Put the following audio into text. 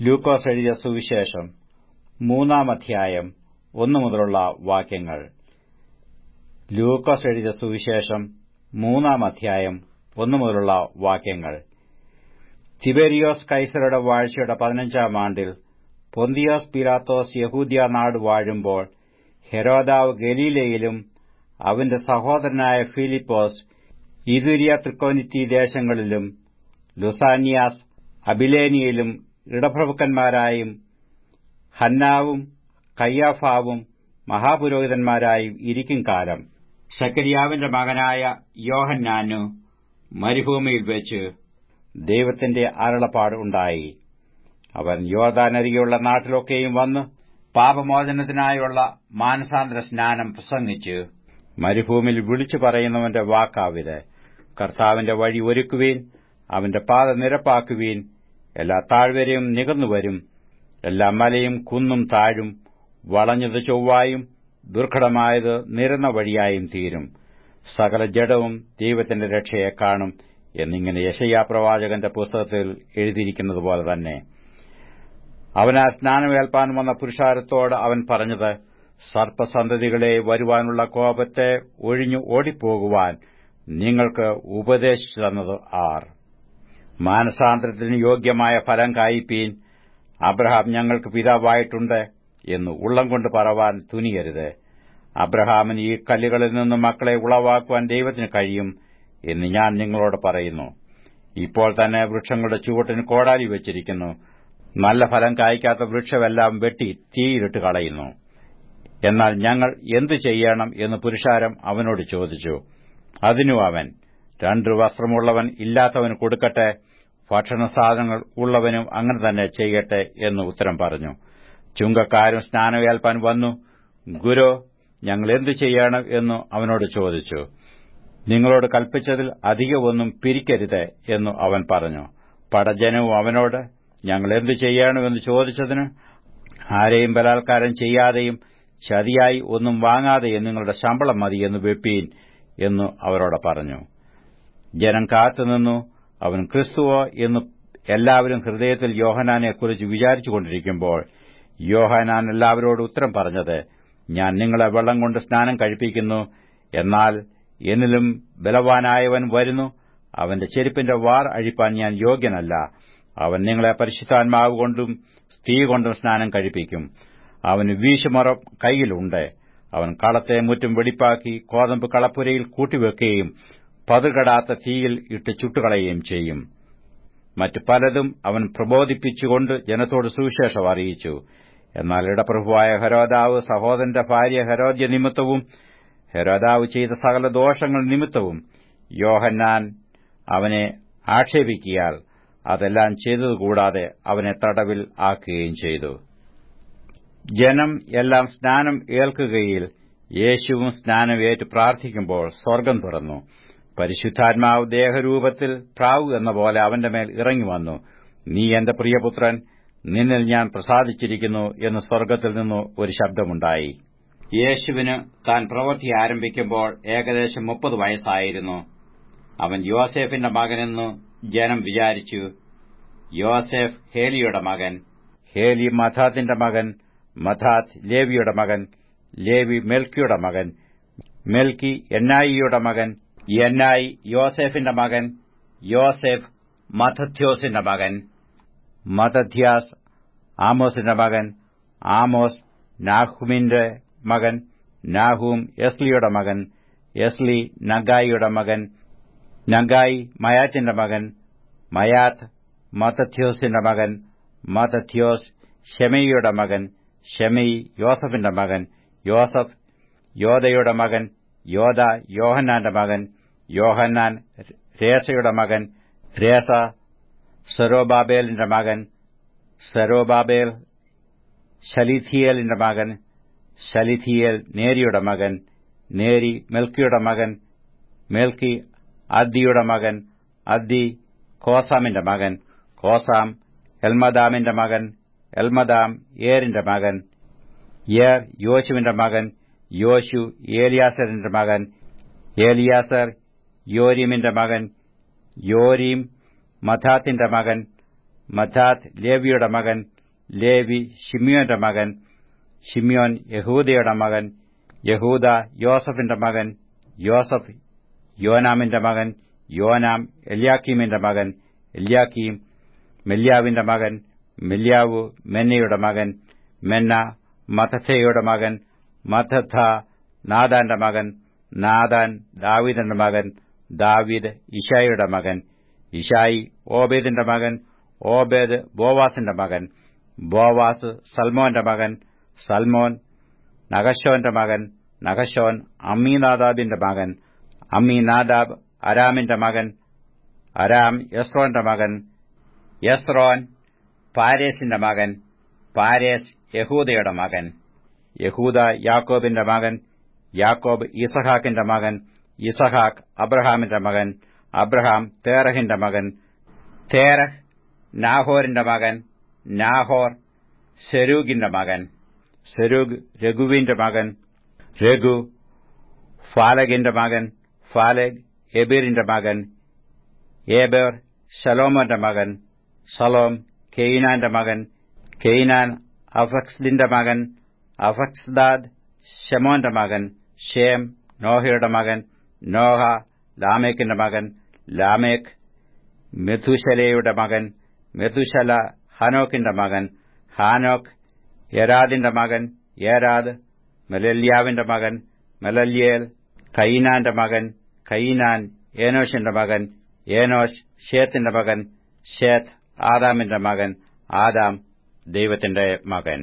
ലൂക്കോസ് എഴുതിയ സുവിശേഷം മൂന്നാം അധ്യായം ഒന്നു മുതലുള്ള വാക്യങ്ങൾ. ലൂക്കോസ് എഴുതിയ സുവിശേഷം മൂന്നാം അധ്യായം ഒന്നു മുതലുള്ള വാക്യങ്ങൾ. തിബേരിയോസ് കൈസറുടെ വാഴ്ചയുടെ പതിനഞ്ചാം ആണ്ടിൽ പൊന്തിയോസ് പിലാത്തോസ് യഹൂദിയ നാട് വാഴുമ്പോൾ ഹെരോദാവ് ഗലീലയിലും അവന്റെ സഹോദരനായ ഫിലിപ്പോസ് ഇതുരിയ തൃക്കോനിറ്റി ദേശങ്ങളിലും ലുസാനിയാസ് അബിലേനിയയിലും ഇടപ്രഭുക്കന്മാരായും ഹന്നാവും കയ്യാഫാവും മഹാപുരോഹിതന്മാരായും ഇരിക്കും കാലം. സക്കരിയാവിന്റെ മകനായ യോഹന്നാനു മരുഭൂമിയിൽ വെച്ച് ദൈവത്തിന്റെ അരുളപ്പാട് ഉണ്ടായി. അവൻ യോർദാനരികെയുള്ള നാട്ടിലൊക്കെയും വന്ന് പാപമോചനത്തിനായുള്ള മാനസാന്തര സ്നാനം പ്രസംഗിച്ച് മരുഭൂമിയിൽ വിളിച്ചു പറയുന്നവന്റെ വാക്കാവിത്. കർത്താവിന്റെ വഴി ഒരുക്കുവീൻ അവന്റെ പാത നിരപ്പാക്കുവീൻ എല്ലാ താഴ്വരയും നികന്നുവരും എല്ലാ മലയും കുന്നും താഴും. വളഞ്ഞത് ചൊവ്വായും ദുർഘടമായത് നിരന്ന വഴിയായും തീരും. സകല ജഡവും ദൈവത്തിന്റെ രക്ഷയെ കാണും എന്നിങ്ങനെ യശയാപ്രവാചകന്റെ പുസ്തകത്തിൽ എഴുതിയിരിക്കുന്നതുപോലെ തന്നെ. അവനാ സ്നാനമേൽപ്പാൻ വന്ന പുരുഷാരത്തോട് അവൻ പറഞ്ഞത് സർപ്പസന്തതികളെ വരുവാനുള്ള കോപത്തെ ഒഴിഞ്ഞു ഓടിപ്പോകുവാൻ നിങ്ങൾക്ക് ഉപദേശിച്ചു തന്നത് ആർ. മാനസാന്തരത്തിന് യോഗ്യമായ ഫലം കായിപ്പീൻ അബ്രഹാം ഞങ്ങൾക്ക് പിതാവായിട്ടുണ്ട് എന്ന് ഉള്ളം കൊണ്ട് പറവാൻ തുനിയരുത്. അബ്രഹാമിന് ഈ കല്ലുകളിൽ നിന്ന് മക്കളെ ഉളവാക്കുവാൻ ദൈവത്തിന് കഴിയും എന്ന് ഞാൻ നിങ്ങളോട് പറയുന്നു. ഇപ്പോൾ തന്നെ വൃക്ഷങ്ങളുടെ ചുവട്ടിന് കോടാലി വച്ചിരിക്കുന്നു. നല്ല ഫലം കായ്ക്കാത്ത വൃക്ഷമെല്ലാം വെട്ടി തീയിലിട്ട് കളയുന്നു. എന്നാൽ ഞങ്ങൾ എന്തു ചെയ്യണം എന്ന് പുരുഷാരം അവനോട് ചോദിച്ചു. അതിനു അവൻ രണ്ടു വസ്ത്രമുള്ളവൻ ഇല്ലാത്തവന് കൊടുക്കട്ടെ ഭക്ഷണസാധനങ്ങൾ ഉള്ളവനും അങ്ങനെ തന്നെ ചെയ്യട്ടെ എന്ന് ഉത്തരം പറഞ്ഞു. ചുങ്കക്കാരും സ്നാനമേൽപ്പാൻ വന്നു. ഗുരു ഞങ്ങൾ എന്തു ചെയ്യണം? എന്നു അവനോട് ചോദിച്ചു. നിങ്ങളോട് കൽപ്പിച്ചതിൽ അധികമൊന്നും പിരിക്കരുത് എന്നു അവൻ പറഞ്ഞു. പടജനവും അവനോട് ഞങ്ങൾ എന്തു ചെയ്യണമെന്ന് ചോദിച്ചതിന് ആരെയും ബലാത്കാരം ചെയ്യാതെയും ചതിയായി ഒന്നും വാങ്ങാതെയും നിങ്ങളുടെ ശമ്പളം മതിയെന്ന് വെപ്പീൻ എന്നു അവരോട് പറഞ്ഞു. ജനം കാത്തുനിന്നു. അവൻ ക്രിസ്തുവോ എന്ന് എല്ലാവരും ഹൃദയത്തിൽ യോഹനാനെക്കുറിച്ച് വിചാരിച്ചുകൊണ്ടിരിക്കുമ്പോൾ യോഹനാൻ എല്ലാവരോട് ഉത്തരം പറഞ്ഞത് ഞാൻ നിങ്ങളെ വെള്ളം കൊണ്ട് സ്നാനം കഴിപ്പിക്കുന്നു എന്നാൽ എന്നിലും ബലവാനായവൻ വരുന്നു. അവന്റെ ചെരുപ്പിന്റെ വാർ അഴിപ്പാൻ ഞാൻ യോഗ്യനല്ല. അവൻ നിങ്ങളെ പരിശുദ്ധാത്മാവ് കൊണ്ടും സ്ത്രീ കൊണ്ടും സ്നാനം കഴിപ്പിക്കും. അവന് വീശുമറ കൈയിലുണ്ട് അവൻ കളത്തെ മുറ്റും വെടിപ്പാക്കി കോതമ്പ് കളപ്പുരയിൽ കൂട്ടിവെക്കുകയും പതുകടാത്ത തീയിൽ ഇട്ട് ചുട്ടുകളയുകയും ചെയ്യും. മറ്റു പലതും അവൻ പ്രബോധിപ്പിച്ചുകൊണ്ട് ജനത്തോട് സുവിശേഷം അറിയിച്ചു. എന്നാൽ ഇടപ്രഭുവായ ഹരോദാവ് സഹോദരന്റെ ഭാര്യ ഹരോദ്യ നിമിത്തവും ഹരോദാവ് ചെയ്ത സകല ദോഷങ്ങൾ നിമിത്തവും യോഹന്നാൻ അവനെ ആക്ഷേപിക്കിയാൽ അതെല്ലാം ചെയ്തതുകൂടാതെ അവനെ തടവിൽ ആക്കുകയും ചെയ്തു. ജനം എല്ലാം സ്നാനം ഏൽക്കുകയിൽ യേശുവും സ്നാനം ഏറ്റു പ്രാർത്ഥിക്കുമ്പോൾ സ്വർഗം തുറന്നു. പരിശുദ്ധാത്മാവ് ദേഹരൂപത്തിൽ പ്രാവ് എന്ന പോലെ അവന്റെ മേൽ ഇറങ്ങി വന്നു. നീ എന്റെ പ്രിയപുത്രൻ നിന്നിൽ ഞാൻ പ്രസാദിച്ചിരിക്കുന്നു എന്ന് സ്വർഗത്തിൽ നിന്ന് ഒരു ശബ്ദമുണ്ടായി. യേശുവിന് താൻ പ്രവൃത്തി ആരംഭിക്കുമ്പോൾ ഏകദേശം മുപ്പത് വയസ്സായിരുന്നു. അവൻ യോസേഫിന്റെ മകനെന്നു ജനം വിചാരിച്ചു. യോസെഫ് ഹേലിയുടെ മകൻ ഹേലി മഥാത്തിന്റെ മകൻ മഥാത്ത് ലേവിയുടെ മകൻ ലേവി മെൽക്കിയുടെ മകൻ മെൽക്കി എന്നായിയുടെ മകൻ എന്നായി യോസേഫിന്റെ മകൻ യോസെഫ് മതധ്യോസിന്റെ മകൻ മതധ്യാസ് ആമോസിന്റെ മകൻ ആമോസ് നാഹുമിന്റെ മകൻ നാഹൂം എസ്ലിയുടെ മകൻ എസ്ലി നഗായിയുടെ മകൻ നഗായി മയാത്തിന്റെ മകൻ മയാത്ത് മതഥ്യോസിന്റെ മകൻ മതഥ്യോസ് ഷെമയുടെ മകൻ ഷെമി യോസഫിന്റെ മകൻ യോസഫ് യോദയുടെ മകൻ യോദ യോഹന്നാന്റെ മകൻ യോഹന്നാൻ രേസയുടെ മകൻ രേസ സെറോബാബേലിന്റെ മകൻ സെറോബാബേൽ ശലിഥിയേലിന്റെ മകൻ ശലിഥിയേൽ നേരിയുടെ മകൻ നേരി മെൽക്കിയുടെ മകൻ മെൽക്കി അദ്ദിയുടെ മകൻ അദ്ദി കോസാമിന്റെ മകൻ കോസാം എൽമദാമിന്റെ മകൻ എൽമദാം ഏറിന്റെ മകൻ ഏർ യോശുവിന്റെ മകൻ യോശു ഏലിയാസറിന്റെ മകൻ ഏലിയാസർ യോരീമിന്റെ മകൻ യോരീം മഥാത്തിന്റെ മകൻ മഥാത്ത് ലേവിയുടെ മകൻ ലേവി ഷിമിയോന്റെ മകൻ ഷിമിയോൻ യഹൂദയുടെ മകൻ യഹൂദ യോസഫിന്റെ മകൻ യോസഫ് യോനാമിന്റെ മകൻ യോനാം എല്യാക്കീമിന്റെ മകൻ എല്യാക്കീം മെല്യാവിന്റെ മകൻ മെല്യാവു മെന്നയുടെ മകൻ മെന്ന മഥഥയുടെ മകൻ മഥഥ നാദാന്റെ മകൻ നാദാൻ ദാവീദിന്റെ മകൻ ദാവീദ് ഇഷായിയുടെ മകൻ ഇഷായി ഓബേദിന്റെ മകൻ ഓബേദ് ബോവാസിന്റെ മകൻ ബോവാസ് സൽമോന്റെ മകൻ സൽമോൻ നഗശോന്റെ മകൻ നഗശോൻ അമ്മീനാദാബിന്റെ മകൻ അമ്മീനാദാബ് അരാമിന്റെ മകൻ അരാം യസ്രോന്റെ മകൻ യസ്രോൻ പാരേസിന്റെ മകൻ പാരേസ് യഹൂദയുടെ മകൻ. യഹൂദ യാക്കോബിന്റെ മകൻ യാക്കോബ് ഇസഹാക്കിന്റെ മകൻ ഇസഹാക്ക് അബ്രഹാമിന്റെ മകൻ അബ്രഹാം തേറഹിന്റെ മകൻ തേറഹ് നാഹോറിന്റെ മകൻ നാഹോർ സെരൂഗിന്റെ മകൻ സെരൂഗ് രഘുവിന്റെ മകൻ രഘു ഫാലഗിന്റെ മകൻ ഫാലഗ് എബീറിന്റെ മകൻ ഏബേർ ശലോമോന്റെ മകൻ സലോം കെയ്നാന്റെ മകൻ കെയ്നാൻ അഫക്സിന്റെ മകൻ അഫക്സ്ദാദ് ഷെമോന്റെ മകൻ ഷേം നോഹയുടെ മകൻ നോഹ ലാമേക്കിന്റെ മകൻ ലാമേക്ക് മെഥുശലയുടെ മകൻ മെഥുശല ഹനോക്കിന്റെ മകൻ ഹാനോക്ക് യരാദിന്റെ മകൻ യരാദ് മെലല്യാവിന്റെ മകൻ മെലല്യേൽ കൈനാന്റെ മകൻ കൈനാൻ ഏനോഷിന്റെ മകൻ ഏനോഷ് ഷേത്തിന്റെ മകൻ ഷേത്ത് ആദാമിന്റെ മകൻ ആദാം ദൈവത്തിന്റെ മകൻ.